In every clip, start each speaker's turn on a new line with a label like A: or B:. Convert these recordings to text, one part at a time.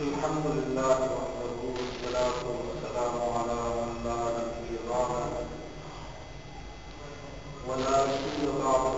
A: الحمد لله وحده والصلاة والسلام على من لا نبي بعده. ولا رسول بعده.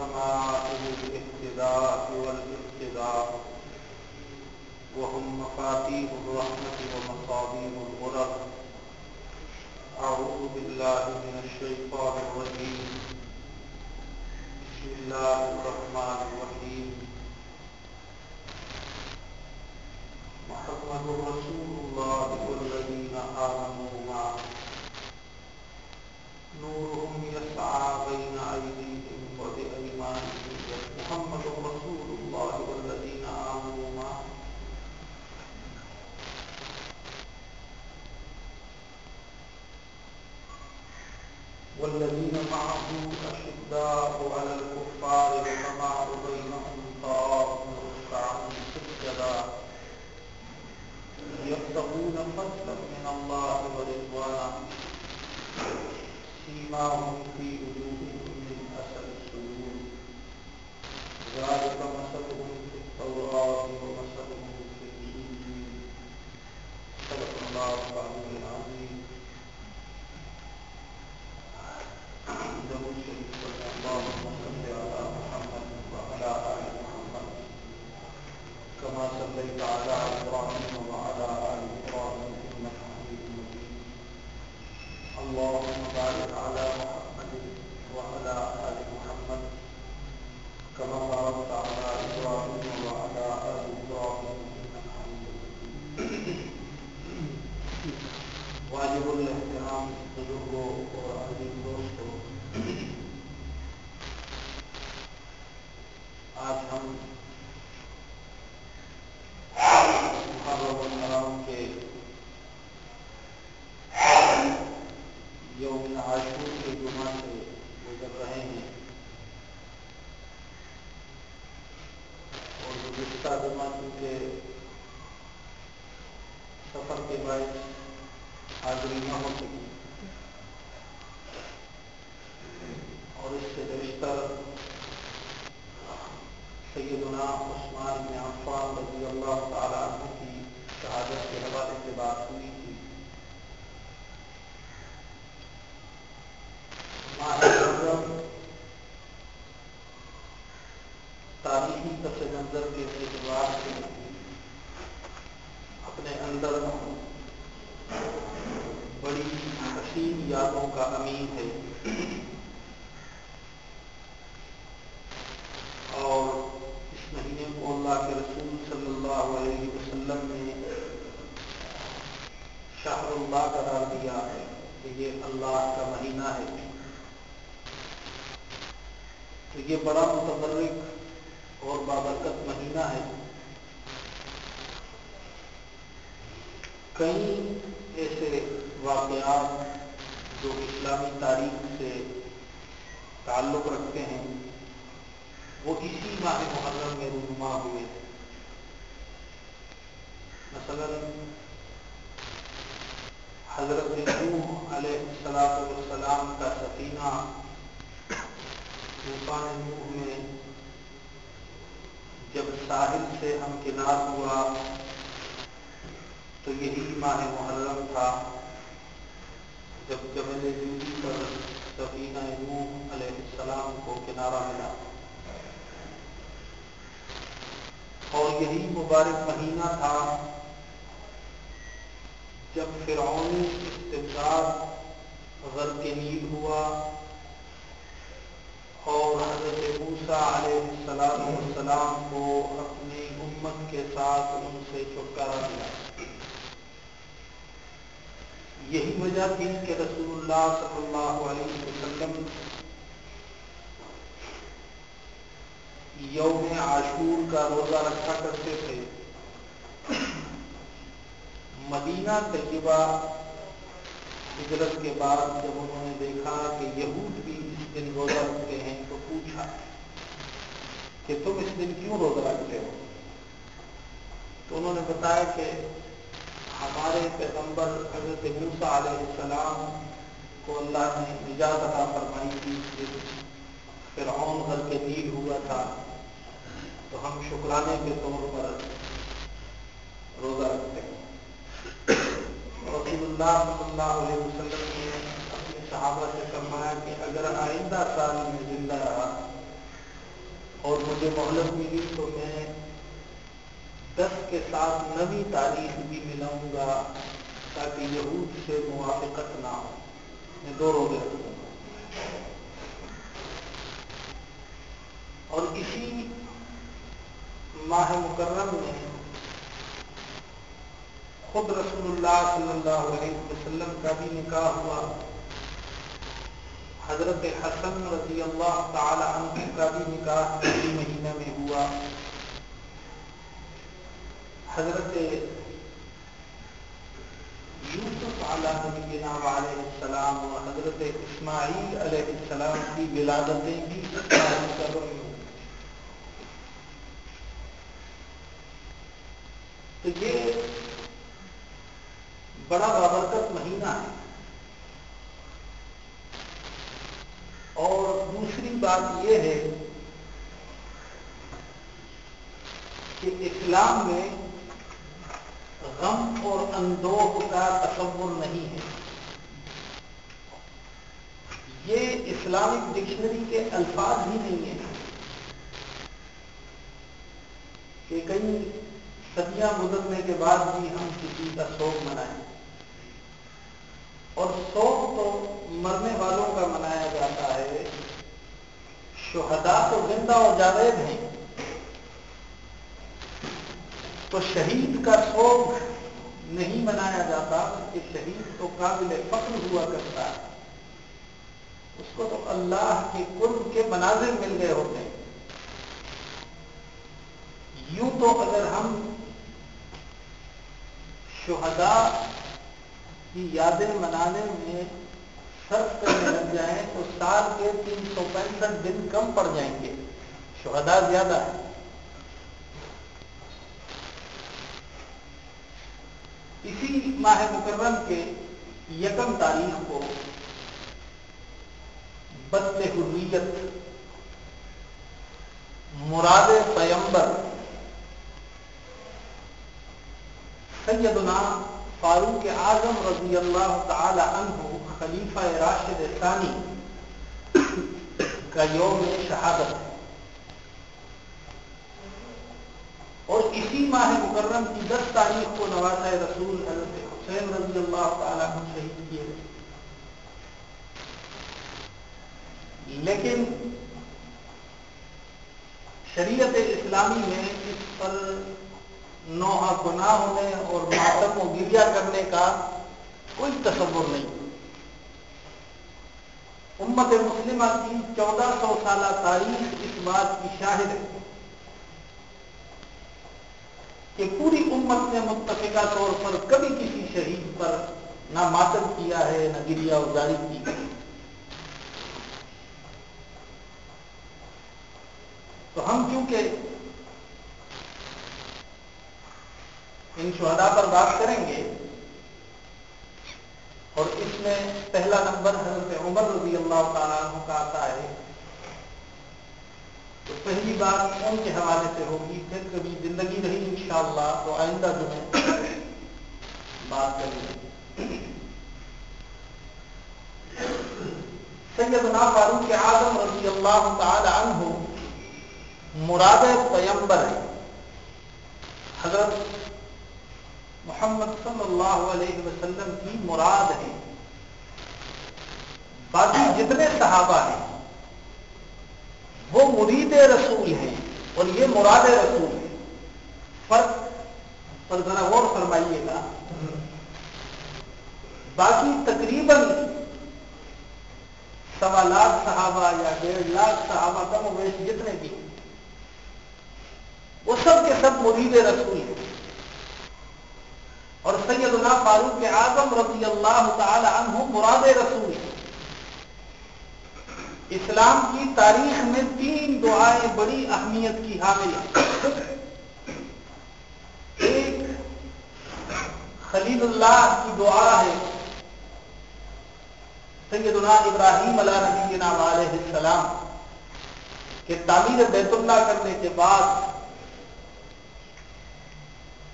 A: السماء بالاهتداء والاقتداء وهم مفاتيح الرحمة ومصابيح الغرر. أعوذ بالله من الشيطان الرجيم. بسم الله الرحمن الرحيم. محمد رسول الله والذين آمنوا معه. نورهم يسعى بين أيديهم وبأيمانهم محمد رسول الله والذين آمنوا معه والذين معه أشداء على الكفار رحماء بينهم طاعون ركعا سجدا. يبتغون فضلا من الله ورضوانا سيماهم في وجوههم من اثر السجود. ذلك مثلهم في التوراه ومثلهم في الانجيل صدق الله العلي العظيم. اللهم صل على محمد وعلى آل محمد كما صليت على ابراهيم وعلى ال ابراهيم انك حميد مجيد اللهم بارك على محمد وعلى ال محمد كما باركت على ابراهيم وعلى ال ابراهيم انك حميد مجيد واجب الاحترام بزرگوں اور عزیز دوستوں آج ہم محرم الحرام کے یوم عاشور کے جمعہ سے گزر رہے ہیں اور گزشتہ جمعہ چونکہ سفر کے بعد حاضری نہ ہو سکی اور اس سے بیشتر سیدنا عثمان بن عفان رضی اللہ تعالیٰ عنہ کی شہادت کے حوالے سے بات ہوئی تھی ماہ محرم تاریخی پس منظر کے اعتبار سے اپنے اندر بڑی حسین یادوں کا امین ہے اور اس مہینے کو اللہ کے رسول صلی اللہ علیہ وسلم نے شاہ اللہ قرار دیا ہے کہ یہ اللہ کا مہینہ ہے تو یہ بڑا متبرک اور بابرکت مہینہ ہے کئی ایسے واقعات جو اسلامی تاریخ سے تعلق رکھتے ہیں وہ اسی ماہ محرم میں رونما ہوئے۔ مثلا حضرت نوح علیہ السلام والسلام کا سفینہ طوفان نوح میں جب ساحل سے ہم کنار ہوا تو یہی ماہ محرم تھا۔ جب جبل جوزی پر سفینہ نوح علیہ السلام کو کنارہ ملا۔ اور یہی مبارک مہینہ تھا جب فرعونی استبداد غرق نیل ہوا اور حضرت موسیٰ علیہ السلام والسلام کو اپنی امت کے ساتھ ان سے چھٹکارا ملا۔ یہی وجہ تھی کہ رسول اللہ صلی اللہ علیہ وسلم یوم عاشور کا روزہ رکھا کرتے تھے۔ مدینہ طیبہ ہجرت کے بعد جب انہوں نے دیکھا کہ یہود بھی اس دن روزہ رکھتے ہیں تو پوچھا کہ تم اس دن کیوں روزہ رکھتے ہو؟ تو انہوں نے بتایا کہ ہمارے پیغمبر حضرت موسیٰ علیہ السلام کو اللہ نے نجات عطا فرمائی تھی۔ فرعون گھر کے نیل ہوا تھا۔ تو ہم شکرانے کے طور پر روزہ رکھتے ہیں۔ رسول اللہ صلی اللہ علیہ وسلم نے اپنے صحابہ سے فرمایا کہ اگر آئندہ سال میں زندہ رہا اور مجھے مہلت ملی تو میں دس کے ساتھ نوی تاریخ بھی ملاؤں گا تاکہ یہود سے موافقت نہ ہو۔ میں دو روزے رکھوں گا۔ اور اسی ماہ مکرم میں خود رسول اللہ صلی اللہ علیہ وسلم کا بھی نکاح ہوا۔ حضرت حسن رضی اللہ تعالی عنہ کا بھی نکاح اسی مہینہ میں ہوا۔ حضرت یوسف علیہ نبینا علیہ السلام اور حضرت اسماعیل علیہ السلام کی ولادتیں بھی تو یہ بڑا بابرکت مہینہ ہے۔ اور دوسری بات یہ ہے کہ اسلام میں غم اور اندوہ کا تصور نہیں ہے۔ یہ اسلامک ڈکشنری کے الفاظ ہی نہیں ہیں کہ کئی صدیاں گزرنے کے بعد بھی ہم کسی کا شوق منائیں۔ اور شوق تو مرنے والوں کا منایا جاتا ہے۔ شہدا تو زندہ اور جاوید ہیں۔ تو شہید کا شوق نہیں منایا جاتا کہ شہید تو قابل فخر ہوا کرتا ہے۔ اس کو تو اللہ کے قرب کے مناظر مل گئے ہوتے ہیں۔ یوں تو اگر ہم شہداء کی یادیں منانے میں صرف کرنے لگ جائیں تو سال کے تین سو پینسٹھ دن کم پڑ جائیں گے۔ شہداء زیادہ ہے اسی ماہ مکرم کے یکم تاریخ کو بدل حریت مراد پیمبر سیدنا فاروق اعظم رضی اللہ تعالی عنہ خلیفہ راشد ثانی کا یوم شہادت ہے۔ اور اسی ماہ مکرم کی دس تاریخ کو نواز رسول حضرت حسین رضی اللہ تعالیٰ عنہ شہید کیے گئے۔ لیکن شریعت اسلامی میں اس پر نوحہ گناہ ہونے اور ماتم و گریا کرنے کا کوئی تصور نہیں۔ امت مسلمہ کی چودہ سو سالہ تاریخ اس بات کی شاہد ہے کہ پوری امت نے متفقہ طور پر کبھی کسی شہید پر نہ ماتم کیا ہے، نہ گریا ازاری کی۔ تو ہم کیونکہ ان شہدا پر بات کریں گے اور اس میں پہلا نمبر حضرت عمر رضی اللہ تعالیٰ عنہ کا آتا ہے، تو پہلی بات ان کے حوالے سے ہوگی، پھر کبھی زندگی رہی انشاءاللہ، تو آئندہ جو ہے بات کریں گے سیدنا فاروق اعظم رضی اللہ تعالی عنہ مراد پیمبر ہے۔ حضرت محمد صلی اللہ علیہ وسلم کی مراد ہے۔ باقی جتنے صحابہ ہیں، وہ مرید رسول ہیں اور یہ مراد رسول ہے فرق پر ذرا غور فرمائیے گا۔ باقی تقریباً سوا لاکھ صحابہ یا ڈیڑھ لاکھ صحابہ کم ویش جتنے بھی وہ سب کے سب مرید رسول ہیں۔ اور سیدنا فاروق اعظم رضی اللہ تعالی عنہ مراد رسول اسلام کی تاریخ میں تین دعائیں بڑی اہمیت کی حامل ایک خلیل اللہ کی دعا ہے۔ سیدنا ابراہیم علیہ نبینا علیہ السلام کہ تعمیر بیت اللہ کرنے کے بعد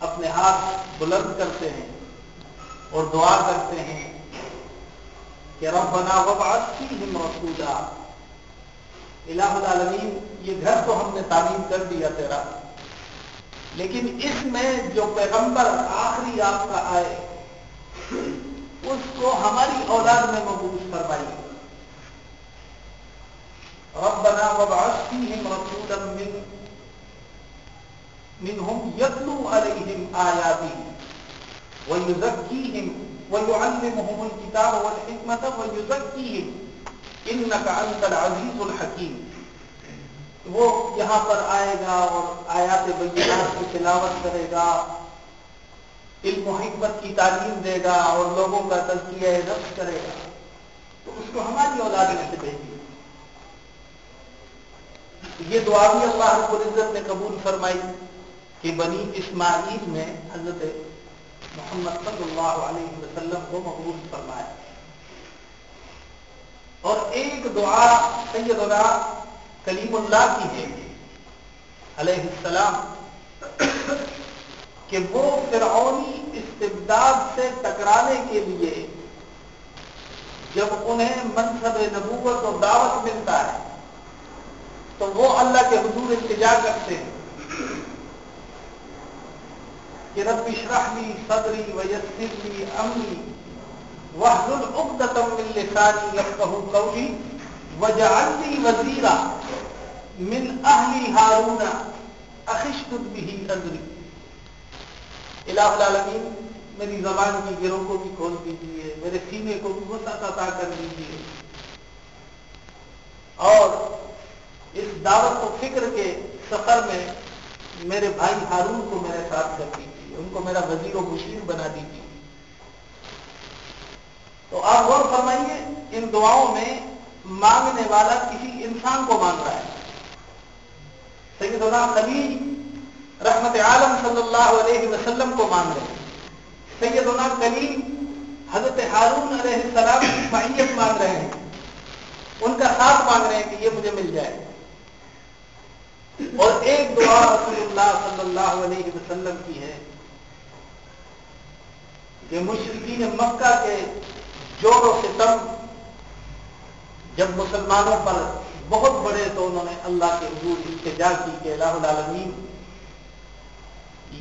A: اپنے ہاتھ بلند کرتے ہیں اور دعا کرتے ہیں کہ ربنا وبعث فیہم رسولا۔ الہ العالمین، یہ گھر تو ہم نے تعمیر کر دیا تیرا۔ لیکن اس میں جو پیغمبر آخری آپ کا آئے، اس کو ہماری اولاد میں مبوس فرمائی۔ ربنا وبعث فیہم رسولا من منهم يتلو عليهم آياته ويزكيهم ويعلمهم الكتاب والحكمة ويزكيهم. إنك أنت العزيز الحكيم. وہ یہاں پر آئے گا اور آیات بینات کی تلاوت کرے گا، علم و حکمت کی تعلیم دے گا اور لوگوں کا تزکیہ نفس کرے گا۔ تو اس کو ہماری اولاد میں سے بھیجیے یہ دعا بھی اللہ رب العزت نے قبول فرمائی۔ کہ بنی اسماعیل میں حضرت محمد صلی اللہ علیہ وسلم کو مقبول فرمایا۔ اور ایک دعا سیدنا کلیم اللہ کی ہے علیہ السلام، کہ وہ فرعونی استبداد سے ٹکرانے کے لیے جب انہیں منصب نبوت اور دعوت ملتا ہے، تو وہ اللہ کے حضور التجا کرتے ہیں۔ کہ رب اشرح لی صدری ویسر لی امری واحلل عقدۃ من لسانی یفقهوا قولی واجعل لی وزیرا من اهلی هارون اخشد به اذری الہ العالمین، میری زبان کی گروں کو بھی کھول دیجیے میرے سینے کو بھی وسعت عطا کر دیجیے اور اس دعوت و فکر کے سفر میں میرے بھائی ہارون کو میرے ساتھ کر دیجیے ان کو میرا وزیر و مشیر بنا دیجیے۔ تو آپ غور فرمائیے، ان دعاؤں میں مانگنے والا کسی انسان کو مانگ رہا ہے۔ سیدنا خلیل رحمت عالم صلی اللہ علیہ وسلم کو مانگ رہے ہیں۔ سیدنا کلیم حضرت ہارون علیہ السلام کی معیت مانگ رہے ہیں۔ ان کا ساتھ مانگ رہے ہیں کہ یہ مجھے مل جائے۔ اور ایک دعا رسول اللہ صلی اللہ علیہ وسلم کی ہے۔ کہ مشرقین مکہ کے جوڑ و ستم جب مسلمانوں پر بہت بڑے تو انہوں نے اللہ کے حضور التجا کی کہ الہ العالمین،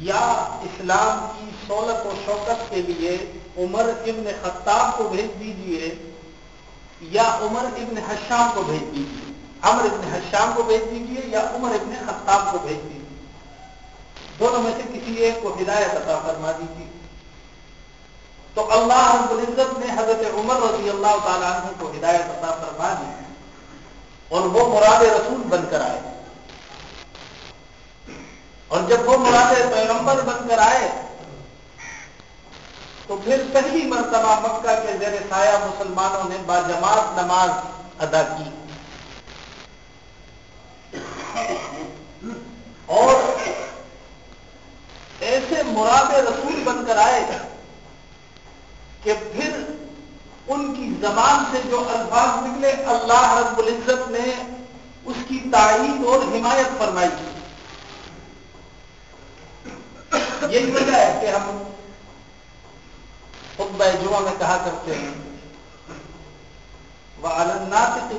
A: یا اسلام کی سہولت و شوکت کے لیے عمر ابن خطاب کو بھیج دیجیے یا عمر ابن حشام کو بھیج دیجیے عمر ابن حشام کو بھیج دیجیے یا عمر ابن خطاب کو بھیج دیجیے دونوں میں سے کسی ایک کو ہدایت عطا فرما دیجیے تو اللہ رب العزت نے حضرت عمر رضی اللہ تعالیٰ عنہ کو ہدایت عطا فرما دی اور وہ مراد رسول بن کر آئے۔ اور جب وہ مراد پیغمبر بن کر آئے، تو پھر پہلی مرتبہ مکہ کے زیر سایہ مسلمانوں نے باجماعت نماز ادا کی۔ اور ایسے مراد رسول بن کر آئے کہ پھر ان کی زبان سے جو الفاظ نکلے، اللہ رب العزت نے اس کی تعین اور حمایت فرمائی۔ یہی وجہ ہے کہ ہم خطبہ جمعہ میں کہا کرتے ہیں وہ الناطق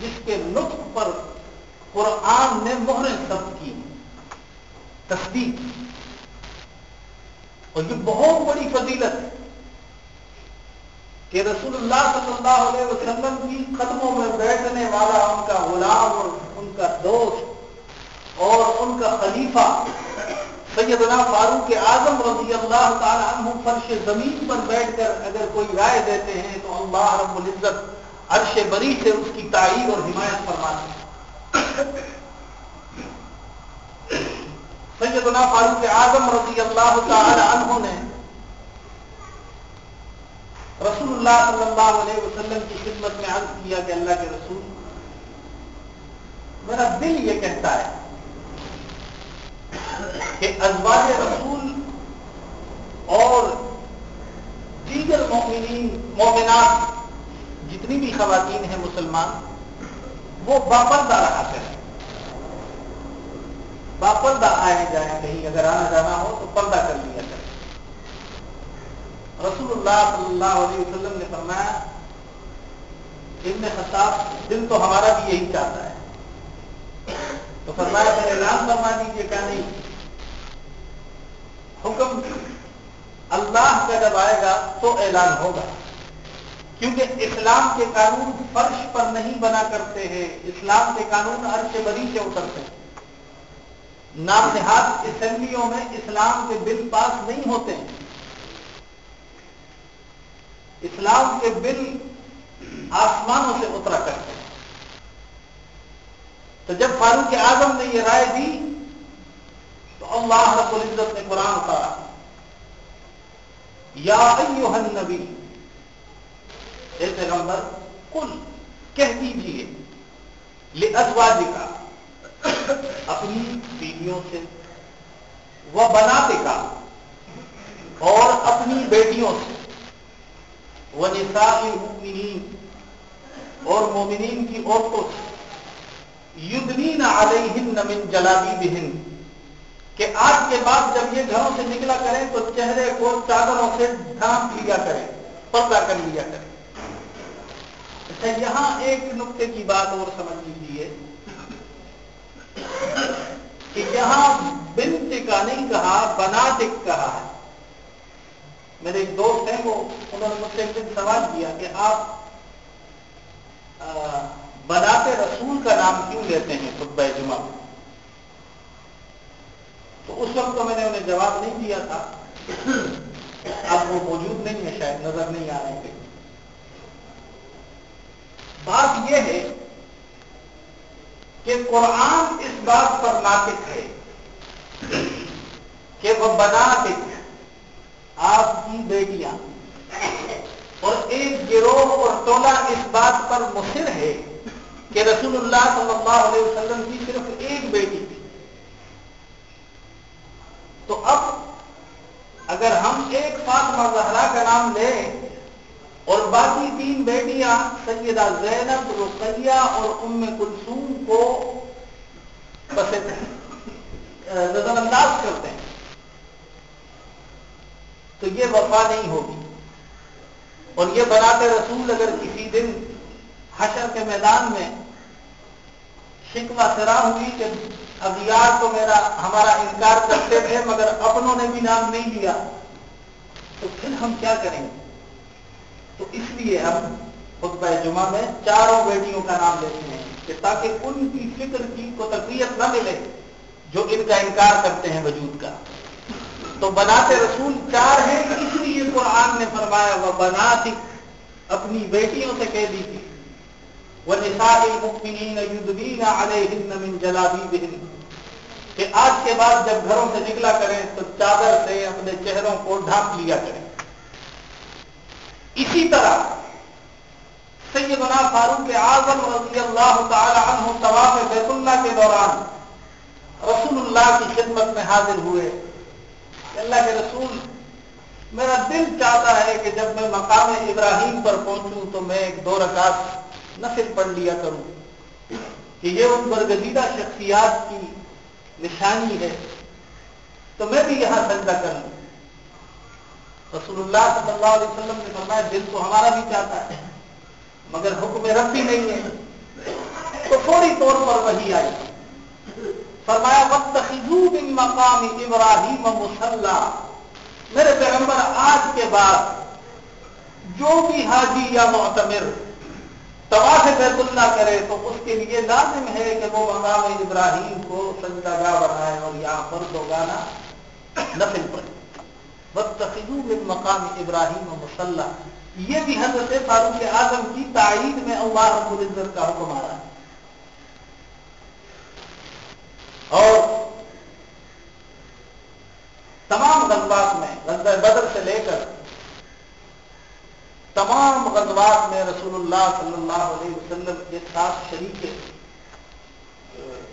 A: جس کے نطق پر قرآن نے مہر سب کی۔ تصدیق۔ اور یہ بہت بڑی فضیلت ہے کہ رسول اللہ صلی اللہ علیہ وسلم کی قدموں میں بیٹھنے والا ان کا غلام اور ان کا دوست اور ان کا خلیفہ سیدنا فاروق اعظم رضی اللہ تعالی عنہ فرش زمین پر بیٹھ کر اگر کوئی رائے دیتے ہیں تو اللہ رب العزت عرش بری سے اس کی تعین اور حمایت فرماتے ہیں۔ سیدنا فاروق اعظم رضی اللہ تعالی عنہ نے رسول اللہ صلی اللہ علیہ وسلم کی خدمت میں عرض کیا کہ اللہ کے رسول، میرا دل یہ کہتا ہے کہ ازواج رسول اور دیگر مومنین، مومنات، جتنی بھی خواتین ہیں مسلمان، وہ باپردہ رہا کریں باپردہ آئے جائیں کہیں اگر آنا جانا ہو تو پردہ کر لیا کریں۔ رسول اللہ صلی اللہ علیہ وسلم نے فرمایا، ابن خطاب دل تو ہمارا بھی یہی چاہتا ہے۔ تو فرمایا پھر اعلان فرما دیجیے کیا نہیں۔ حکم اللہ کا جب آئے گا تو اعلان ہوگا۔ کیونکہ اسلام کے قانون فرش پر نہیں بنا کرتے ہیں، اسلام کے قانون عرش بری سے اترتے ہیں۔ نام اسمبلیوں میں اسلام کے بل پاس نہیں ہوتے۔ ہیں اسلام کے بل آسمانوں سے اترا کرتے۔ ہیں تو جب فاروق اعظم نے یہ رائے دی، تو اللہ رب العزت نے قرآن اتارا۔ یا ایوہ النبی، اے پیغمبر کل کہہ دیجیے لے کا اپنی بیویوں سے۔ وہ بناتے کا اور اپنی بیٹیوں سے۔ وہ نسائی اور مومنین کی عورتوں سے۔ یدنین علیہن من جلابی بہن کہ آج کے بعد جب یہ گھروں سے نکلا کریں تو چہرے کو چادروں سے ڈھانپ لیا کریں، پردہ کر لیا کریں۔ اچھا یہاں ایک نقطے کی بات اور سمجھ لیجیے کہ یہاں بنت کا نہیں کہا، بناتک کہا ہے۔ میرے ایک دوست ہیں، وہ، انہوں نے مجھ سے ایک دن سوال کیا کہ آپ بناتے رسول کا نام کیوں لیتے ہیں خطبہ جمعہ؟ تو اس وقت تو میں نے انہیں جواب نہیں دیا تھا۔ اب وہ موجود نہیں ہے شاید نظر نہیں آ رہے تھے بات یہ ہے کہ قرآن اس بات پر ناطق ہے۔ کہ وہ بنا آپ کی بیٹیاں اور ایک گروہ اور ٹولہ اس بات پر مصر ہے کہ رسول اللہ صلی اللہ علیہ وسلم کی صرف ایک بیٹی تھی۔ تو اب اگر ہم ایک فاطمہ زہرا کا نام لیں اور باقی تین بیٹیاں سیدہ زینب، رقیہ اور ام کلثوم کو نظر انداز کرتے ہیں۔ تو یہ وفا نہیں ہوگی۔ اور یہ بناتے رسول اگر کسی دن حشر کے میدان میں شکوا سرا ہوئی کہ اغیار تو میرا، ہمارا انکار کرتے تھے، مگر اپنوں نے بھی نام نہیں لیا، تو پھر ہم کیا کریں؟ گے تو اس لیے ہم خطبہ جمعہ میں چاروں بیٹیوں کا نام لیتے ہیں کہ تاکہ ان کی فکر کی کو تقویت نہ ملے۔ جو ان کا انکار کرتے ہیں وجود کا۔ تو بناتے رسول چار ہیں، اس لیے قرآن نے فرمایا وہ بنا اپنی بیٹیوں سے کہہ دی تھی وہ جلابی بہن کہ آج کے بعد جب گھروں سے نکلا کریں، تو چادر سے اپنے چہروں کو ڈھانپ لیا کریں۔ اسی طرح سیدنا فاروق اعظم رضی اللہ تعالی عنہ طواف بیت اللہ کے دوران رسول اللہ کی خدمت میں حاضر ہوئے۔ اللہ کے رسول، میرا دل چاہتا ہے کہ جب میں مقام ابراہیم پر پہنچوں تو میں ایک دو رکعت نفل پڑھ لیا کروں۔ کہ یہ ان برگزیدہ شخصیات کی نشانی ہے۔ تو میں بھی یہاں سجدہ کر لوں۔ رسول اللہ صلی اللہ علیہ وسلم نے فرمایا، دل تو ہمارا بھی چاہتا ہے، مگر حکم رب بھی نہیں ہے۔ تو فوری طور پر وہی آئی۔ فرمایا وقت من مقام ابراہیم مسلح میرے پیغمبر، آج کے بعد جو بھی حاجی یا معتمر طواف بیت اللہ کرے، تو اس کے لیے لازم ہے کہ وہ مقام ابراہیم کو سجدہ گاہ بنائے اور یہاں پر دو گانا نفل پڑے من مقام ابراہیم مسلح یہ بھی حضرت فاروق اعظم کی تائید میں اللہ رب العزت کا حکم آ رہا ہے. اور تمام غزبات میں غزہ بدر سے لے کر تمام غزبات میں رسول اللہ صلی اللہ علیہ وسلم کے ساتھ شریک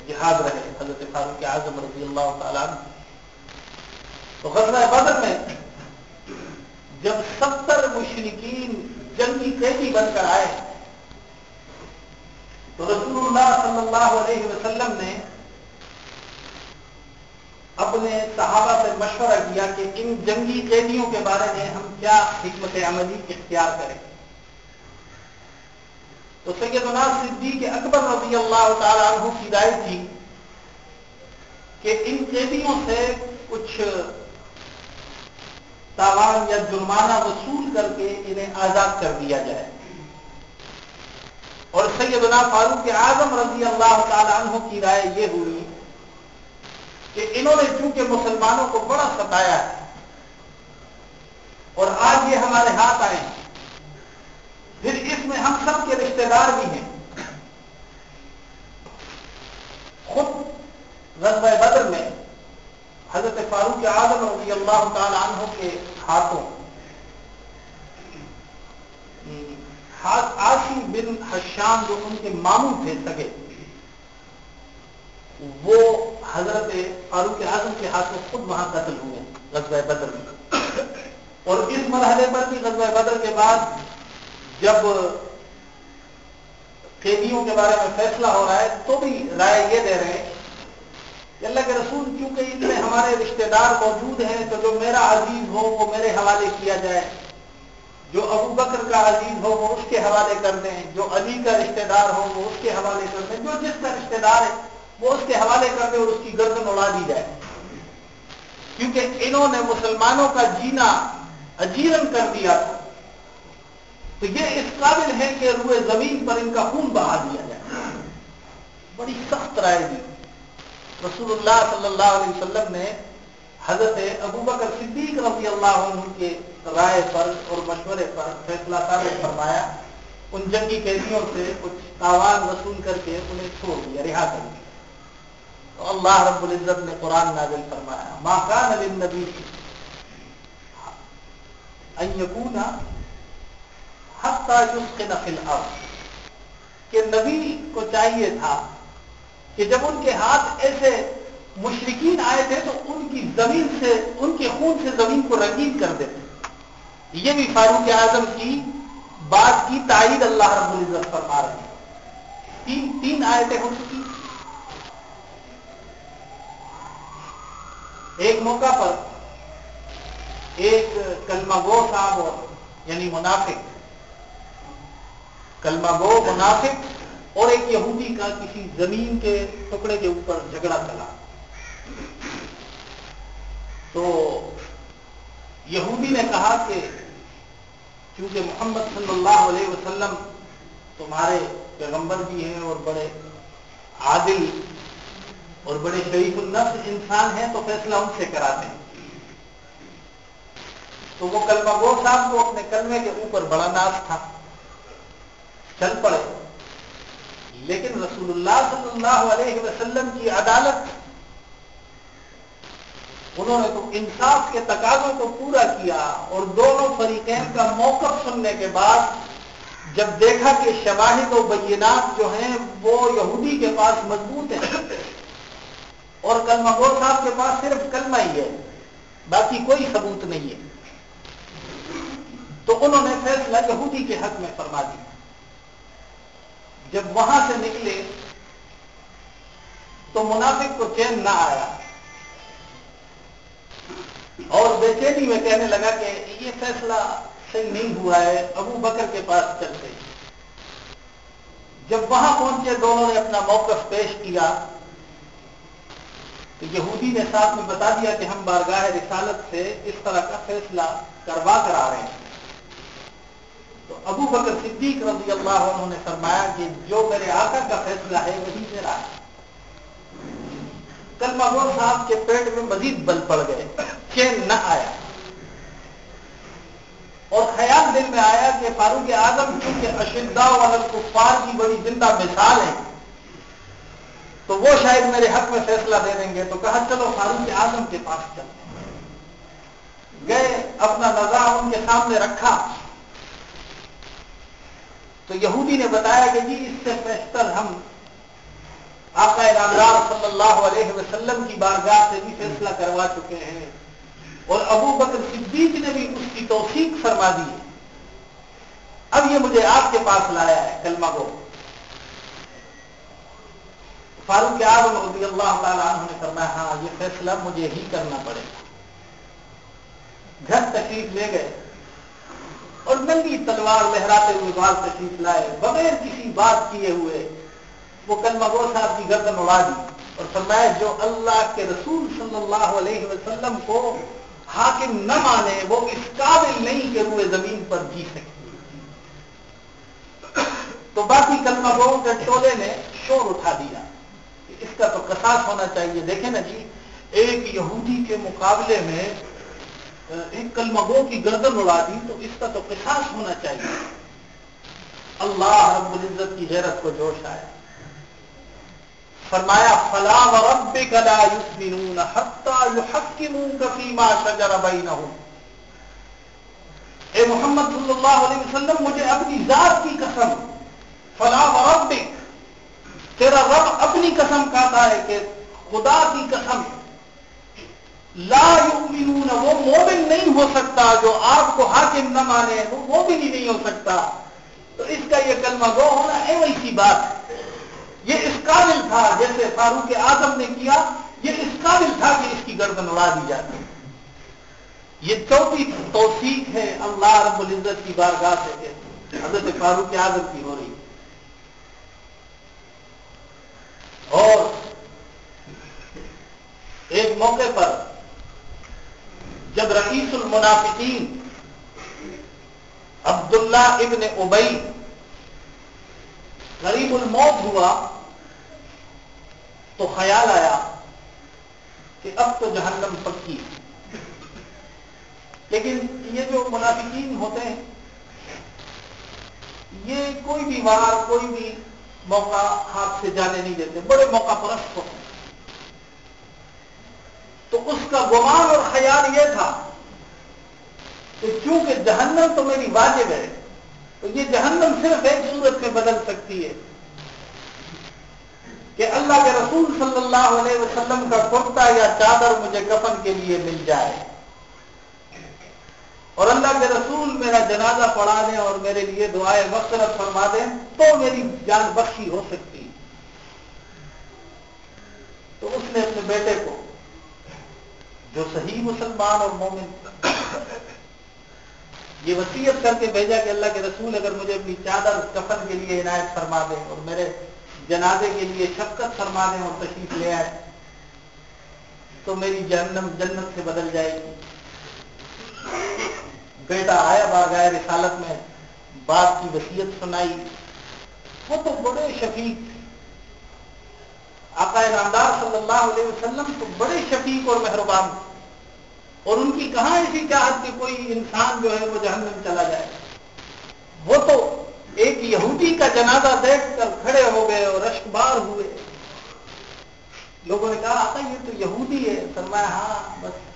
A: جہاد رہے، حضرت فاروق اعظم رضی اللہ تعالیٰ تو غزہ بدر میں جب ستر مشرقین جنگی قیدی بن کر آئے، تو رسول اللہ صلی اللہ علیہ وسلم نے اپنے صحابہ سے مشورہ کیا کہ ان جنگی قیدیوں کے بارے میں ہم کیا حکمت عملی اختیار کریں۔ تو سیدنا صدیق اکبر رضی اللہ تعالیٰ عنہ کی رائے تھی کہ ان قیدیوں سے کچھ تاوان یا جرمانہ وصول کر کے انہیں آزاد کر دیا جائے۔ اور سیدنا فاروق اعظم رضی اللہ تعالی عنہ کی رائے یہ ہوئی کہ انہوں نے چونکہ مسلمانوں کو بڑا ستایا ہے، اور آج یہ ہمارے ہاتھ آئے پھر اس میں ہم سب کے رشتہ دار بھی ہیں۔ خود غزوہ بدر میں حضرت فاروق اعظم رضی اللہ تعالی عنہ کے ہاتھوں آسی بن حشام جو ان کے ماموں تھے، سگے۔ وہ حضرت فاروق اعظم کے ہاتھوں خود وہاں قتل ہوئے غزوہ بدر میں۔ اور اس مرحلے پر بھی غزوہ بدر کے بعد جب قیدیوں کے بارے میں فیصلہ ہو رہا ہے تو بھی رائے یہ دے رہے ہیں کہ اللہ کے رسول کیونکہ ان میں ہمارے رشتہ دار موجود ہیں تو جو میرا عزیز ہو وہ میرے حوالے کیا جائے۔ جو ابو بکر کا عزیز ہو وہ اس کے حوالے کر دیں۔ جو علی کا رشتہ دار ہو وہ اس کے حوالے کر دیں۔ جو جس کا رشتہ دار ہے وہ اس کے حوالے کر دیں اور اس کی گردن اڑا دی جائے۔ کیونکہ انہوں نے مسلمانوں کا جینا اجیرن کر دیا۔ تھا تو یہ اس قابل ہے کہ روئے زمین پر ان کا خون بہا دیا جائے۔ بڑی سخت رائے دی۔ رسول اللہ صلی اللہ علیہ وسلم نے حضرت ابو بکر صدیق رضی اللہ عنہ کے رائے پر اور مشورے پر فیصلہ ثابت فرمایا۔ ان جنگی قیدیوں سے کچھ تاوان وصول کر کے انہیں چھوڑ دیا، رہا کر دیا۔ تو اللہ رب العزت نے قرآن نازل فرمایا. ماں کان للنبی ان یکون حتی یسقن فی الارض. کہ نبی کو چاہیے تھا کہ جب ان کے ہاتھ ایسے مشرقین آئے تھے تو ان کی زمین سے، ان کے خون سے زمین کو رنگین کر دیتے یہ بھی فاروق اعظم کی بات کی تائید اللہ رب العزت فرما رہے ہیں۔ تین تین آیتیں ہو چکی۔ ایک موقع پر ایک کلمہ گو صاحب اور یعنی منافق۔ کلمہ گو منافق اور ایک یہودی کا کسی زمین کے ٹکڑے کے اوپر جھگڑا چلا۔ تو یہودی نے کہا کہ کیونکہ محمد صلی اللہ علیہ وسلم تمہارے پیغمبر بھی ہیں اور بڑے عادل اور بڑے شریف النفس انسان ہیں تو فیصلہ ان سے کراتے ہیں۔ تو وہ کلمہ گو صاحب کو اپنے کلمے کے اوپر بڑا ناز تھا۔ چل پڑے۔ لیکن رسول اللہ صلی اللہ علیہ وسلم کی عدالت، انہوں نے تو انصاف کے تقاضوں کو پورا کیا اور دونوں فریقین کا موقف سننے کے بعد جب دیکھا کہ شواہد و بینات جو ہیں وہ یہودی کے پاس مضبوط ہیں اور کلمہ گو صاحب کے پاس صرف کلمہ ہی ہے، باقی کوئی ثبوت نہیں ہے۔ تو انہوں نے فیصلہ یہودی کے حق میں فرما دیا۔ جب وہاں سے نکلے تو منافق کو چین نہ آیا۔ اور بے چینی میں کہنے لگا کہ یہ فیصلہ صحیح نہیں ہوا ہے، ابو بکر کے پاس چل گئی۔ جب وہاں پہنچے دونوں نے اپنا موقف پیش کیا۔ تو یہودی نے ساتھ میں بتا دیا کہ ہم بارگاہ رسالت سے اس طرح کا فیصلہ کروا کر آ رہے ہیں۔ تو ابو بکر صدیق رضی اللہ عنہ نے فرمایا کہ جو میرے آقا کا فیصلہ ہے وہی میرا ہے۔ کل محبوب صاحب کے پیٹ میں مزید بل پڑ گئے، چین نہ آیا۔ اور خیال دل میں آیا کہ فاروق اعظم کیونکہ اشدا والد کفار کی بڑی زندہ مثال ہے تو وہ شاید میرے حق میں فیصلہ دے دیں گے تو کہا چلو فاروق اعظم کے پاس چلتے گئے، اپنا نظام ان کے سامنے رکھا۔ تو یہودی نے بتایا کہ جی اس سے بہتر ہم آقا نامدار صلی اللہ علیہ وسلم کی بارگاہ سے بھی فیصلہ کروا چکے ہیں۔ اور ابو بکر صدیق نے بھی اس کی توثیق فرما دی اب یہ مجھے آپ کے پاس لایا ہے، کلمہ کو فاروق اعظم رضی اللہ تعالیٰ عنہ نے فرمایا ہاں یہ فیصلہ مجھے ہی کرنا پڑے گا۔ گھر تشریف لے گئے۔ اور ننگی تلوار لہراتے ہوئے بال تشریف لائے۔ بغیر کسی بات کیے ہوئے وہ کلمہ گو صاحب کی گردن اڑا دی اور فرمایا، جو اللہ کے رسول صلی اللہ علیہ وسلم کو حاکم نہ مانے، وہ اس قابل نہیں کہ روئے زمین پر جی سکے۔ تو باقی کلمہ گو کے ٹولے نے شور اٹھا دیا۔ اس کا تو کساس ہونا چاہیے۔ دیکھیں نا جی ایک یہودی کے مقابلے میں ایک کلمہ گو کی گردن اڑا دی تو اس کا تو کساس ہونا چاہیے۔ اللہ رب العزت کی غیرت کو جوش آیا فرمایا، فلا وربک لا یؤمنون حتى يحكموك فيما شجر بينهم اے محمد صلی اللہ علیہ وسلم، مجھے اپنی ذات کی قسم، فلا وربک تیرا رب اپنی قسم کہتا ہے کہ خدا کی قسم لا یؤمنون، وہ مومن نہیں ہو سکتا جو آپ کو حاکم نہ مانے، وہ مومن ہی نہیں ہو سکتا۔ تو اس کا یہ کلمہ گو ہونا ایوئی سی بات ہے۔ یہ اس قابل تھا، جیسے فاروق اعظم نے کیا، یہ اس قابل تھا کہ اس کی گردن اڑا دی جاتی۔ یہ چوتھی توثیق ہے، اللہ رب العزت کی بارگاہ سے حضرت فاروق اعظم کی ہو رہی۔ ہے اور ایک موقع پر جب رئیس المنافقین عبداللہ ابن ابئی غریب الموت ہوا تو خیال آیا کہ اب تو جہنم پکی لیکن یہ جو منافقین ہوتے ہیں، یہ کوئی بھی وار، کوئی بھی موقع ہاتھ سے جانے نہیں دیتے، بڑے موقع پرست ہوتے ہیں تو اس کا گمان اور خیال یہ تھا کہ چونکہ جہنم تو میری واجب ہے، تو یہ جہنم صرف ایک صورت میں بدل سکتی ہے کہ اللہ کے رسول صلی اللہ علیہ وسلم کا کرتا یا چادر مجھے کفن کے لیے مل جائے۔ اور اللہ کے رسول میرا جنازہ پڑھا دیں اور میرے لیے دعائیں مقصرت فرما دیں تو میری جان بخشی ہو سکتی۔ تو اس نے اپنے بیٹے کو، جو صحیح مسلمان اور مومن یہ وسیعت کر کے بھیجا کہ اللہ کے رسول اگر مجھے اپنی چادر کفن کے لیے عنایت فرما دیں اور میرے جنازے کے لیے شفقت فرما دیں اور تشریف لے آئے تو میری جہنم جنت سے بدل جائے گی۔ بیٹا آیا باغائے رسالت میں، باپ کی وسیعت سنائی۔ وہ تو بڑے شفیق تھے۔ آقا نامدار صلی اللہ علیہ وسلم تو بڑے شفیق اور مہربان تھے۔ اور ان کی کہاں ایسی چاہت کہ کوئی انسان جو ہے وہ جہنم چلا جائے؟ وہ تو ایک یہودی کا جنازہ دیکھ کر کھڑے ہو گئے اور رشک بار ہوئے۔ لوگوں نے کہا، آقا یہ تو یہودی ہے۔ فرمایا ہاں بس۔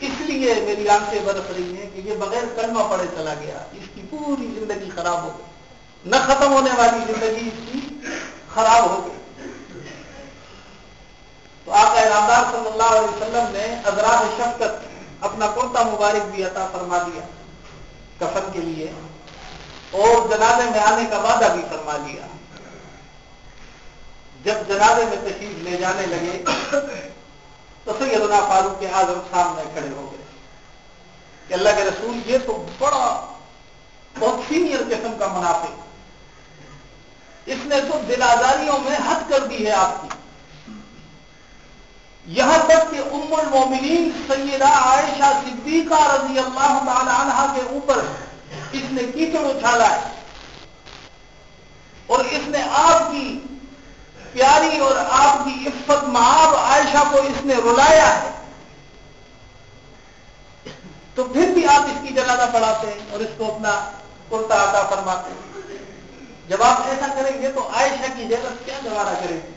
A: اس لیے میری آنکھیں برف رہی ہیں کہ یہ بغیر کلمہ پڑے چلا گیا۔ اس کی پوری زندگی خراب ہو گئی۔ نہ ختم ہونے والی زندگی اس کی خراب ہو گئی۔ تو آقا رامدار صلی اللہ علیہ وسلم نے حضرات شفقت، اپنا کرتا مبارک بھی عطا فرما دیا۔ کفن کے لیے۔ اور جنازے میں آنے کا وعدہ بھی فرما لیا۔ جب جنازے میں تشریف لے جانے لگے تو سیدنا فاروق اعظم سامنے کھڑے ہو گئے۔ کہ اللہ کے رسول یہ تو بڑا بہت سینئر قسم کا منافع۔ اس نے تو دل آزاریوں میں حد کر دی ہے آپ کی۔ یہاں تک کہ ام المومنین سیدہ عائشہ صدیقہ رضی اللہ تعالی عنہ کے اوپر اس نے کیچڑ اچھالا ہے۔ اور اس نے آپ کی پیاری اور آپ کی عفت معاب عائشہ کو اس نے رلایا ہے۔ تو پھر بھی آپ اس کی جنازہ پڑھاتے ہیں اور اس کو اپنا کرتا عطا فرماتے ہیں۔ جب آپ ایسا کریں گے تو عائشہ کی جگہ کیا گوارا کرے گی۔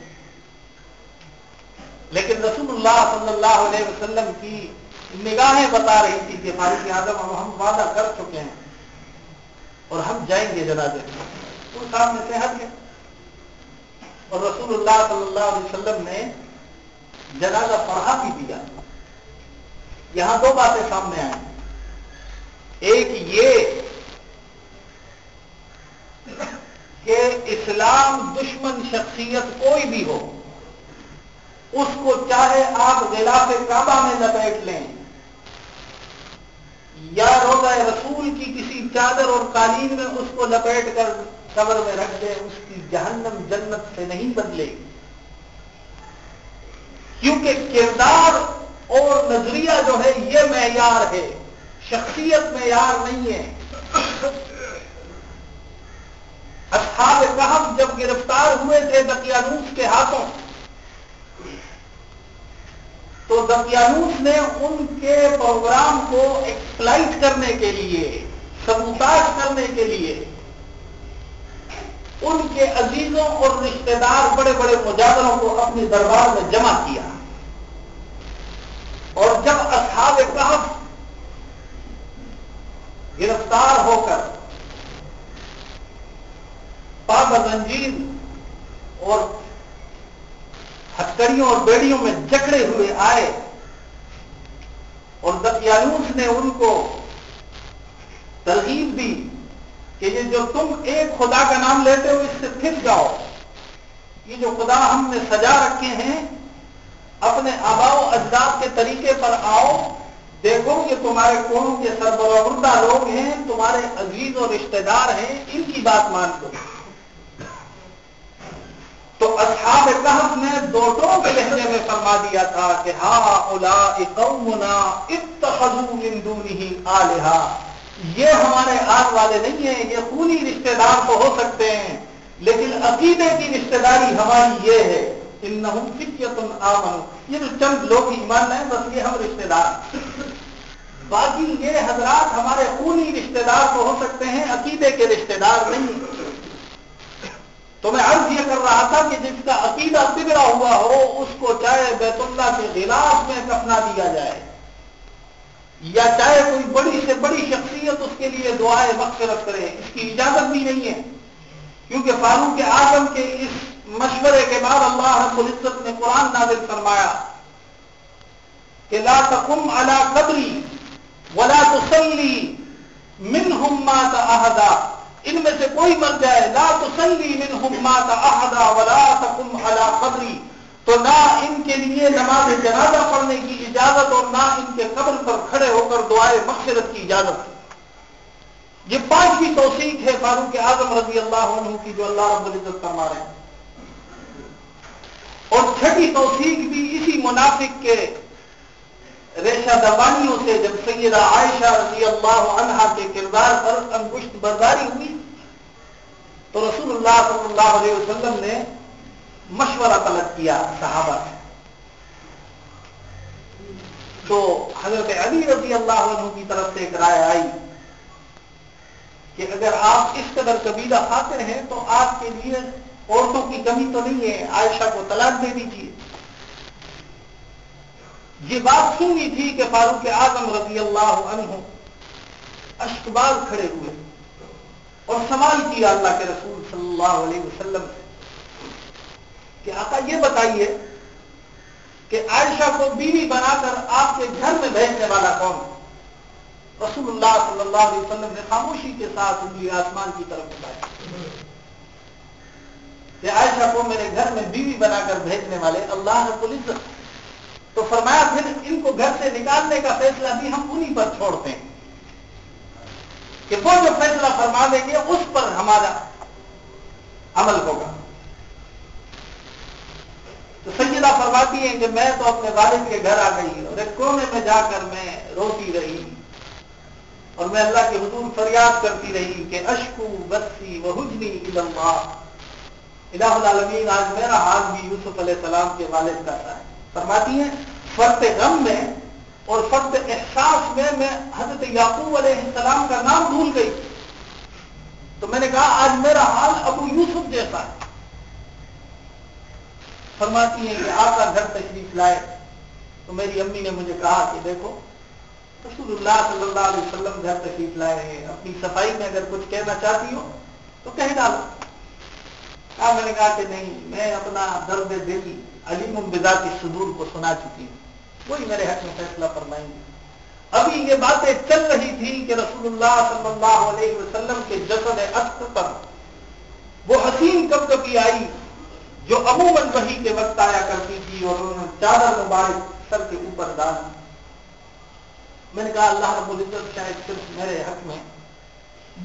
A: لیکن رسول اللہ صلی اللہ علیہ وسلم کی نگاہیں بتا رہی تھی کہ فاروق اعظم، اب ہم وعدہ کر چکے ہیں اور ہم جائیں گے جنازے تو سامنے سے ہٹ گئے اور رسول اللہ صلی اللہ علیہ وسلم نے جنازہ پڑھا بھی دیا۔ یہاں دو باتیں سامنے آئیں۔ ایک یہ کہ اسلام دشمن شخصیت کوئی بھی ہو، اس کو چاہے آپ غلاف کعبہ میں لپیٹ لیں یا روزہ رسول کی کسی چادر اور قالین میں اس کو لپیٹ کر قبر میں رکھ دیں اس کی جہنم جنت سے نہیں بدلے گی۔ کیونکہ کردار اور نظریہ جو ہے، یہ معیار ہے۔ شخصیت معیار نہیں ہے۔ اصحاب کہف جب گرفتار ہوئے تھے دقیانوس کے ہاتھوں، تو دقیانوس نے ان کے پروگرام کو ایکسپلائٹ کرنے کے لیے، سبوتاج کرنے کے لیے ان کے عزیزوں اور رشتہ دار بڑے بڑے مجادروں کو اپنے دربار میں جمع کیا۔ اور جب اصحاب کہف گرفتار ہو کر پاب زنجیر اور ہتکڑیوں اور بیڑیوں میں جکڑے ہوئے آئے اور دقیانوس نے ان کو ترغیب دی۔ کہ یہ جو تم ایک خدا کا نام لیتے ہو اس سے پھر جاؤ۔ یہ جو خدا ہم نے سجا رکھے ہیں، اپنے آبا و اجداد کے طریقے پر آؤ۔ دیکھو کہ تمہارے قوم کے سربراہ لوگ ہیں، تمہارے عزیز اور رشتہ دار ہیں، ان کی بات مان لو۔ تو اصحاب کہف نے دوٹوں کے لہجے میں فرما دیا تھا کہ ہا اولا قومنا اتخذوا من دونه الہا یہ ہمارے آگ والے نہیں ہیں، یہ خونی رشتہ دار تو ہو سکتے ہیں، لیکن عقیدے کی رشتہ داری ہماری یہ ہے۔ انہم فکیت آمن یہ جو چند لوگ ایمان ہیں بس یہ ہم رشتہ دار باقی یہ حضرات ہمارے خونی رشتہ دار تو ہو سکتے ہیں، عقیدے کے رشتہ دار نہیں۔ تو میں عرض یہ کر رہا تھا کہ جس کا عقیدہ بگڑا ہوا ہو، اس کو چاہے بیت اللہ کے خلاف میں کفنا دیا جائے۔ یا چاہے کوئی بڑی سے بڑی شخصیت اس کے لیے دعائیں مغفرت کرے، اس کی اجازت بھی نہیں ہے۔ کیونکہ فاروق اعظم کے اس مشورے کے بعد اللہ رب العزت نے قرآن نازل فرمایا کہ لا تقم على قبری ولا تصلی منهم ما تأہدا ان میں سے کوئی مر جائے، لا تسلی منهم ما تأحدا ولا تقم على قبری تو نہ ان کے لیے نماز جنازہ پڑھنے کی اجازت اور نہ ان کے قبر پر کھڑے ہو کر دعائے مغفرت کی اجازت یہ پانچویں توثیق ہے فاروق اعظم رضی اللہ عنہ کی جو اللہ رب العزت فرما رہے ہیں۔ اور چھٹی توثیق بھی اسی منافق کے ریشہ دوانیوں سے، جب سیدہ عائشہ رضی اللہ عنہا کے کردار پر انگشت برداری ہوئی تو رسول اللہ صلی اللہ علیہ وسلم نے مشورہ طلب کیا صحابہ سے۔ تو حضرت علی رضی اللہ عنہ کی طرف سے ایک رائے آئی کہ اگر آپ اس قدر قبیلہ خاطر ہیں تو آپ کے لیے عورتوں کی کمی تو نہیں ہے، عائشہ کو طلاق دے دیجیے یہ بات سنی تھی کہ فاروق اعظم رضی اللہ عنہ اشکبال کھڑے ہوئے اور سوال کیا اللہ کے رسول صلی اللہ علیہ وسلم سے۔ کہ آقا یہ بتائیے کہ عائشہ کو بیوی بنا کر آپ کے گھر میں بھیجنے والا کون؟ رسول اللہ صلی اللہ علیہ وسلم نے خاموشی کے ساتھ انگلی آسمان کی طرف بتایا کہ عائشہ کو میرے گھر میں بیوی بنا کر بھیجنے والے اللہ رب العزت۔ تو فرمایا پھر ان کو گھر سے نکالنے کا فیصلہ بھی ہم انہی پر چھوڑتے ہیں۔ کہ وہ جو فیصلہ فرما دیں گے اس پر ہمارا عمل ہوگا۔ تو سیدہ فرماتی ہیں کہ میں تو اپنے والد کے گھر آ گئی اور ایک کونے میں جا کر میں روتی رہی اور میں اللہ کے حضور فریاد کرتی رہی کہ اشکو بسی وہ حجنی الہ العالمین، آج میرا حال بھی یوسف علیہ السلام کے والد کا تھا۔ فرماتی ہیں، فرد غم میں اور فرد احساس میں میں حضرت یعقوب علیہ السلام کا نام بھول گئی۔ تو میں نے کہا، آج میرا حال ابو یوسف جیسا ہے۔ فرماتی ہیں کہ آپ کا گھر تشریف لائے۔ تو میری امی نے مجھے کہا کہ دیکھو، رسول اللہ صلی اللہ علیہ وسلم گھر تشریف لائے ہیں۔ اپنی صفائی میں اگر کچھ کہنا چاہتی ہو، تو کہہ ڈالو۔ کہا میں نے کہا کہ نہیں، میں اپنا درد دل علیم بدا کی صدور کو سنا چکی ہوں۔ وہی میرے حق میں فیصلہ فرمائیں گے۔ ابھی یہ باتیں چل رہی تھی کہ رسول اللہ صلی اللہ علیہ وسلم کے جسد اصل پر وہ حسین کب کبھی آئی جو عموماً وہی کے وقت آیا کرتی تھی اور انہوں نے چادر مبارک سر کے اوپر ڈال میں نے کہا، اللہ رب العزت شاید صرف میرے حق میں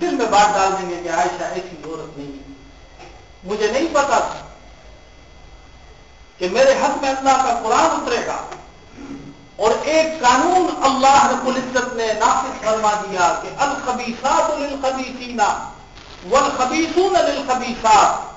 A: دل میں بات ڈال دیں گے کہ عائشہ ایسی عورت نہیں مجھے نہیں پتا تھا کہ میرے حق میں اللہ کا قرآن اترے گا۔ اور ایک قانون اللہ رب العزت نے نافذ فرما دیا کہ الخبیسات للخبیسین والخبیسون للخبیسات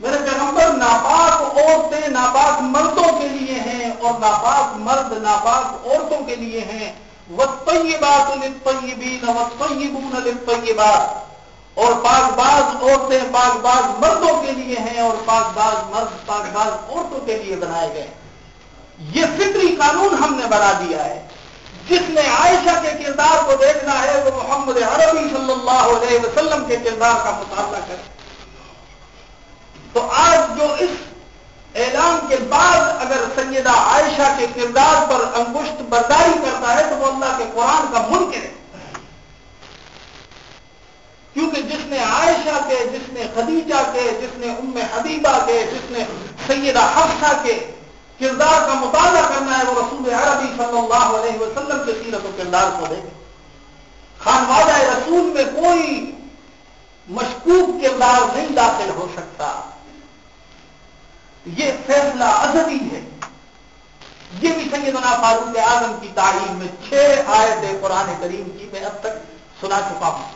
A: میرے پیغمبر ناپاک عورتیں ناپاک مردوں کے لیے ہیں اور ناپاک مرد ناپاک عورتوں کے لیے ہیں۔ والطیبات للطیبین والطیبون للطیبات اور پاک باز عورتیں پاک باز مردوں کے لیے ہیں اور پاک باز مرد پاک باز عورتوں کے لیے بنائے گئے۔ یہ فطری قانون ہم نے بنا دیا ہے۔ جس نے عائشہ کے کردار کو دیکھنا ہے وہ محمد عربی صلی اللہ علیہ وسلم کے کردار کا مطالعہ کرے۔ تو آج جو اس اعلان کے بعد اگر سیدہ عائشہ کے کردار پر انگشت برداری کرتا ہے تو وہ اللہ کے قرآن کا منکر ہے۔ کیونکہ جس نے عائشہ کے، جس نے خدیجہ کے، جس نے ام حبیبہ کے، جس نے سیدہ حفصہ کے کردار کا مطالعہ کرنا ہے، وہ رسول عربی صلی اللہ علیہ وسلم کے سیرت و کردار کو دیکھے خانوادہ رسول میں کوئی مشکوک کردار نہیں داخل ہو سکتا۔ یہ فیصلہ ازبی ہے۔ یہ بھی سیدنا فاروق اعظم کی تعلیم میں چھ آیت قرآن کریم کی میں اب تک سنا چکا ہوں۔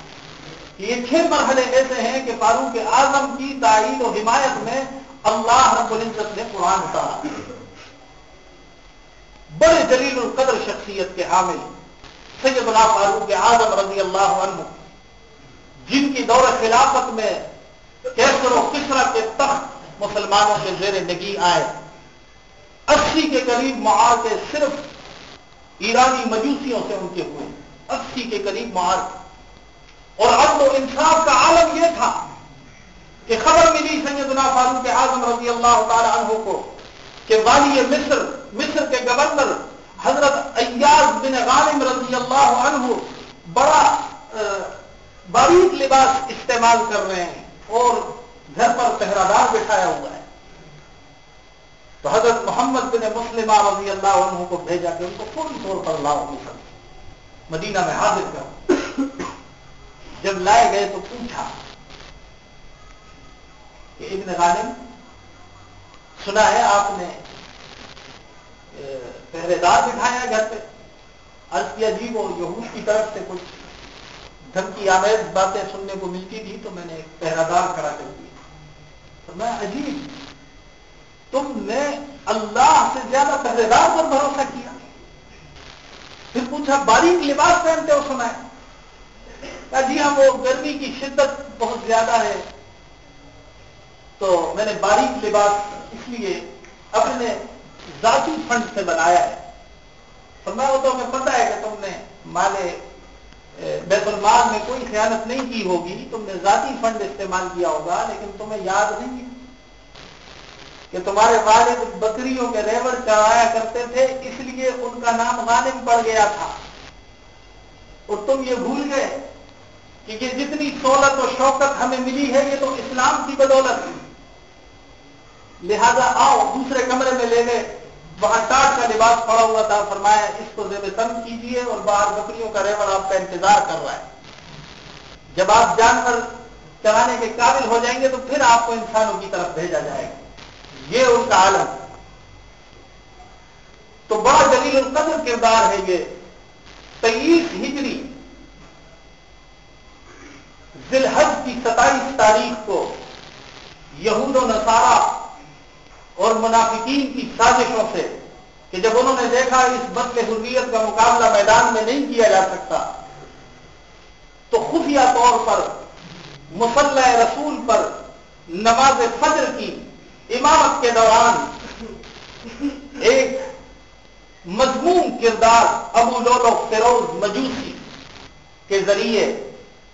A: یہ چھ مرحلے ایسے ہیں کہ فاروق اعظم کی تعین و حمایت میں اللہ رب العزت نے قرآن اتارا۔ بڑے جلیل القدر شخصیت کے حامل سیدنا فاروق اعظم رضی اللہ عنہ، جن کی دور خلافت میں کیسر و کسرا کے تخت مسلمانوں کے زیر نگی آئے۔ اسی کے قریب معاہدے صرف ایرانی مجوسیوں سے ان کے ہوئے۔ اسی کے قریب معاہدے اور اب تو انصاف کا عالم یہ تھا کہ خبر ملی سیدنا فاروق اعظم رضی اللہ تعالی عنہ کو کہ والی مصر مصر کے گورنر حضرت ایاز بن غانم رضی اللہ عنہ بڑا باریک لباس استعمال کر رہے ہیں اور گھر پر پہرا دار بٹھایا ہوا ہے۔ تو حضرت محمد بن مسلم رضی اللہ عنہ کو بھیجا کہ ان کو پوری طور پر لاؤ کر مدینہ میں حاضر کرو۔ جب لائے گئے تو پوچھا کہ ابن غالم سنا ہے آپ نے پہرے دار بٹھایا گھر پہ۔ عرض کیا جی وہ یہود کی طرف سے کچھ دھمکی آمیز باتیں سننے کو ملتی تھی تو میں نے پہرا دار کھڑا کر دیا۔ میں عجیب تم نے اللہ سے زیادہ پہرے دار پر بھروسہ کیا۔ پھر پوچھا، باریک لباس پہنتے ہو سنا جی ہاں وہ گرمی کی شدت بہت زیادہ ہے۔ تو میں نے باریک لباس اس لیے اپنے ذاتی فنڈ سے بنایا ہے۔ تو میں وہ تو ہمیں پتا ہے کہ تم نے مالے بیت المال میں کوئی خیانت نہیں کی ہوگی، تم نے ذاتی فنڈ استعمال کیا ہوگا، لیکن تمہیں یاد نہیں کہ تمہارے والد بکریوں کے ریور چڑھایا کرتے تھے، اس لیے ان کا نام غالب پڑ گیا تھا۔ اور تم یہ بھول گئے کہ یہ جتنی سہولت و شوکت ہمیں ملی ہے، یہ تو اسلام کی بدولت لہذا آؤ دوسرے کمرے میں لے گئے۔ وہاں ٹاٹ کا لباس پڑا ہوا تھا، فرمایا، اس کو زیب تن کیجیے اور باہر بکریوں کا ریور آپ کا انتظار کر رہا ہے۔ جب آپ جانور چلانے کے قابل ہو جائیں گے تو پھر آپ کو انسانوں کی طرف بھیجا جائے گا۔ یہ ان کا عالم۔ تو بڑا جلیل القدر کردار ہے یہ۔ تیئیس ہجری ذلحج کی ستائیس تاریخ کو یہود و نصارہ اور منافقین کی سازشوں سے کہ جب انہوں نے دیکھا اس بد حریت کا مقابلہ میدان میں نہیں کیا جا سکتا، تو خفیہ طور پر مسلح رسول پر نماز فجر کی امامت کے دوران ایک مضمون کردار ابو لولو فیروز مجوسی کے ذریعے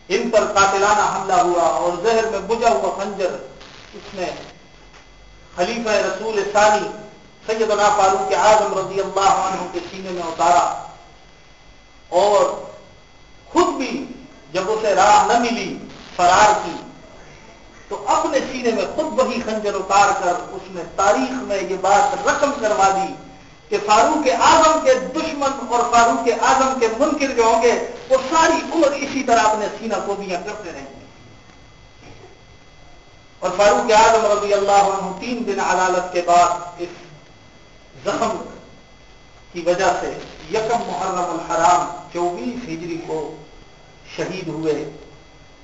A: ان پر قاتلانہ حملہ ہوا اور زہر میں بجا ہوا خنجر اس میں خلیفہ رسول ثانی سیدنا فاروق اعظم رضی اللہ عنہ کے سینے میں اتارا اور خود بھی جب اسے راہ نہ ملی، فرار کی، تو اپنے سینے میں خود وہی خنجر اتار کر اس نے تاریخ میں یہ بات رقم کروا دی کہ فاروق اعظم کے دشمن اور فاروق اعظم کے منکر جو ہوں گے، وہ ساری عمر اسی طرح اپنے سینہ کو بھی کرتے رہیں گے۔ اور فاروق اعظم رضی اللہ عنہ تین دن عدالت کے بعد اس زخم کی وجہ سے یکم محرم الحرام چوبیس ہجری کو شہید ہوئے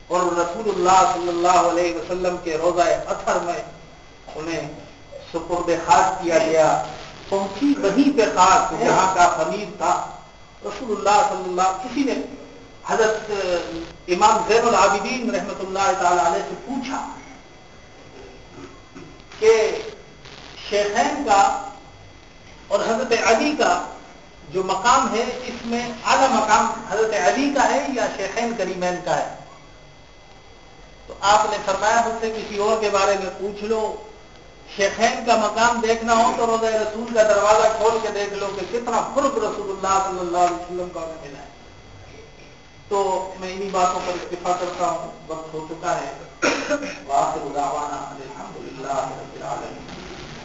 A: اور رسول اللہ صلی اللہ علیہ وسلم کے روزہ اثر میں انہیں سپرد خاص کیا گیا۔ پہنچی وہیں پہ خاص جہاں کا خمیر تھا۔ رسول اللہ صلی اللہ کسی نے حضرت امام زین العابدین رحمت اللہ تعالی علیہ سے پوچھا کہ شیخین کا اور حضرت علی کا جو مقام ہے، اس میں اعلیٰ مقام حضرت علی کا ہے یا شیخین کریمین کا ہے؟ تو آپ نے فرمایا، مجھ سے کسی اور کے بارے میں پوچھ لو۔ شیخین کا مقام دیکھنا ہو تو روزہ رسول کا دروازہ کھول کے دیکھ لو کہ کتنا فرق رسول اللہ صلی اللہ علیہ وسلم کا انہیں ملا ہے۔ تو میں انہی باتوں پر اتفاق کرتا ہوں، وقت ہو چکا ہے۔ واخر دعوانا الحمدللہ رب العالمین۔